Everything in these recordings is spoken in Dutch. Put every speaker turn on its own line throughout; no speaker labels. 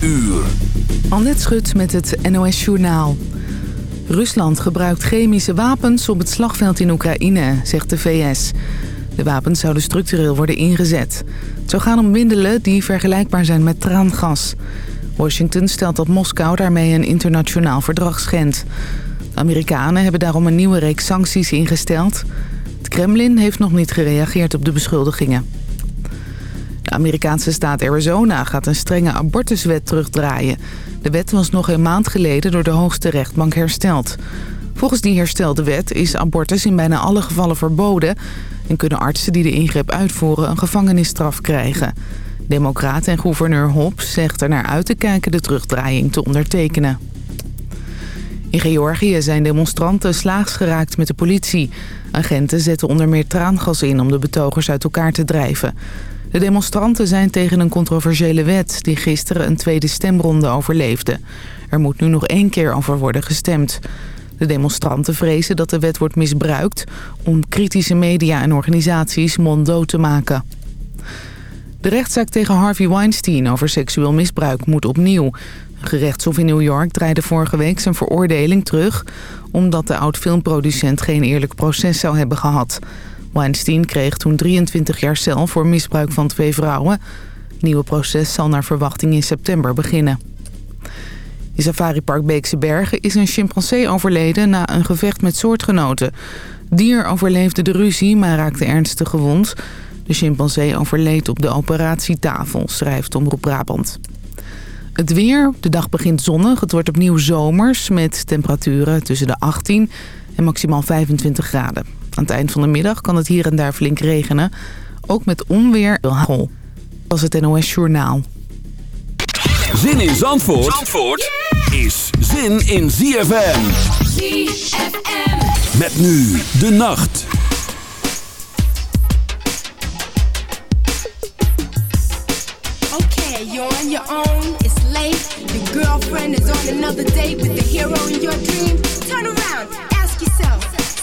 uur.
Annette Schut met het NOS Journaal. Rusland gebruikt chemische wapens op het slagveld in Oekraïne, zegt de VS. De wapens zouden structureel worden ingezet. Het zou gaan om middelen die vergelijkbaar zijn met traangas. Washington stelt dat Moskou daarmee een internationaal verdrag schendt. De Amerikanen hebben daarom een nieuwe reeks sancties ingesteld. Het Kremlin heeft nog niet gereageerd op de beschuldigingen. De Amerikaanse staat Arizona gaat een strenge abortuswet terugdraaien. De wet was nog een maand geleden door de hoogste rechtbank hersteld. Volgens die herstelde wet is abortus in bijna alle gevallen verboden... en kunnen artsen die de ingreep uitvoeren een gevangenisstraf krijgen. Democraat en gouverneur Hobbs zegt er naar uit te kijken de terugdraaiing te ondertekenen. In Georgië zijn demonstranten slaags geraakt met de politie. Agenten zetten onder meer traangas in om de betogers uit elkaar te drijven. De demonstranten zijn tegen een controversiële wet... die gisteren een tweede stemronde overleefde. Er moet nu nog één keer over worden gestemd. De demonstranten vrezen dat de wet wordt misbruikt... om kritische media en organisaties monddood te maken. De rechtszaak tegen Harvey Weinstein over seksueel misbruik moet opnieuw. Een gerechtshof in New York draaide vorige week zijn veroordeling terug... omdat de oud-filmproducent geen eerlijk proces zou hebben gehad... Weinstein kreeg toen 23 jaar cel voor misbruik van twee vrouwen. Het nieuwe proces zal naar verwachting in september beginnen. In safaripark Beekse Bergen is een chimpansee overleden na een gevecht met soortgenoten. Dier overleefde de ruzie, maar raakte ernstig gewond. De chimpansee overleed op de operatietafel, schrijft Omroep Brabant. Het weer, de dag begint zonnig. Het wordt opnieuw zomers met temperaturen tussen de 18 en maximaal 25 graden. Aan het eind van de middag kan het hier en daar flink regenen. Ook met onweer en hagel. Dat was het NOS Journaal.
Zin in Zandvoort, Zandvoort is zin in ZFM. ZFM. Met nu de nacht.
Okay, you're on your own. It's late. Your girlfriend is on another date with the hero in your dream. Turn around, ask yourself.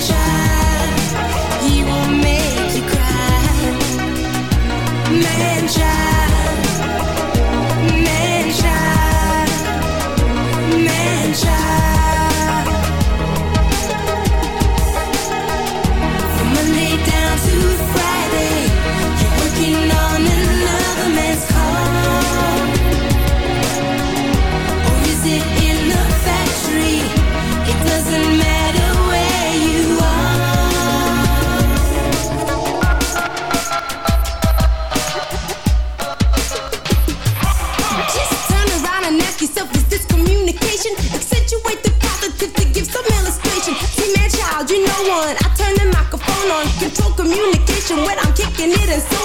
sunshine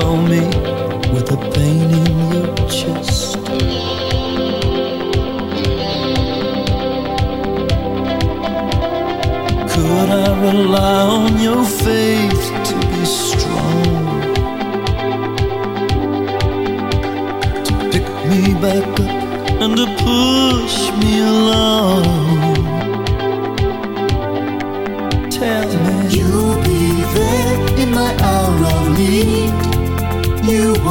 Phone me with a pain in your chest. Could I rely on your faith to be strong? To pick me back up and to push me along.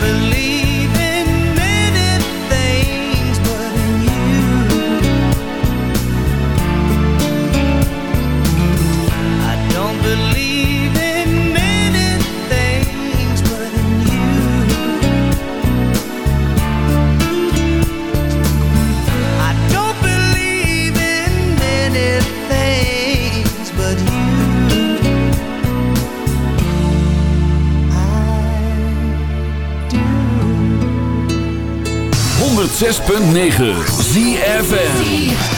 Believe
106.9 ZFN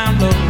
down
low.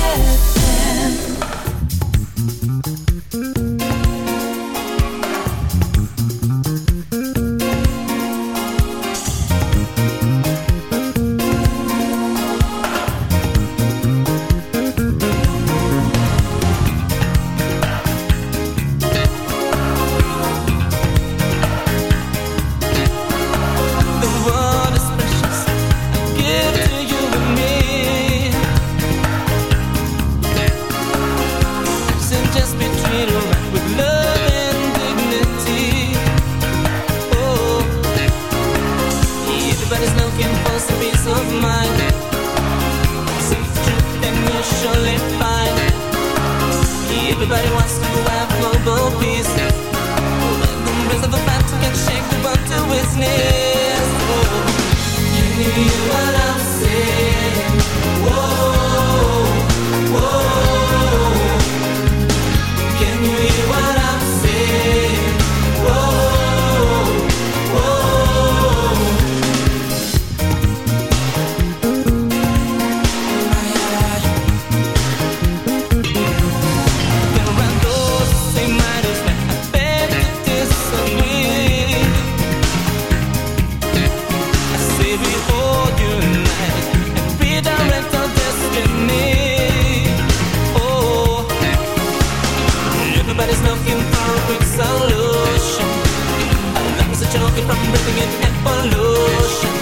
from breathing in an pollution.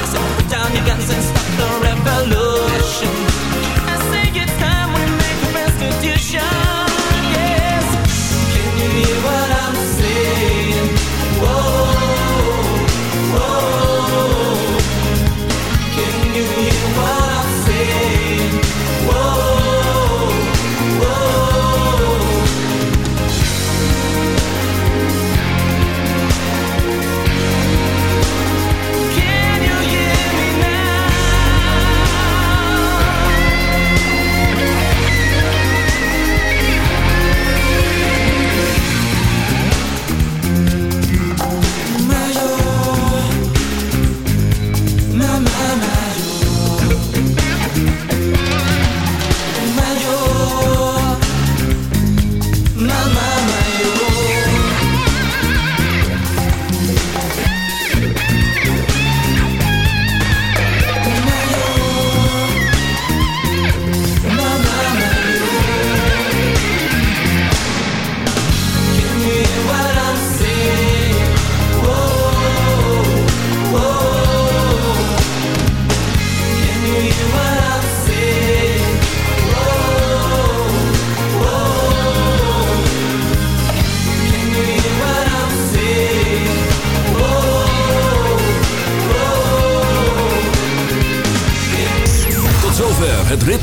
I said, put down your guns and stop.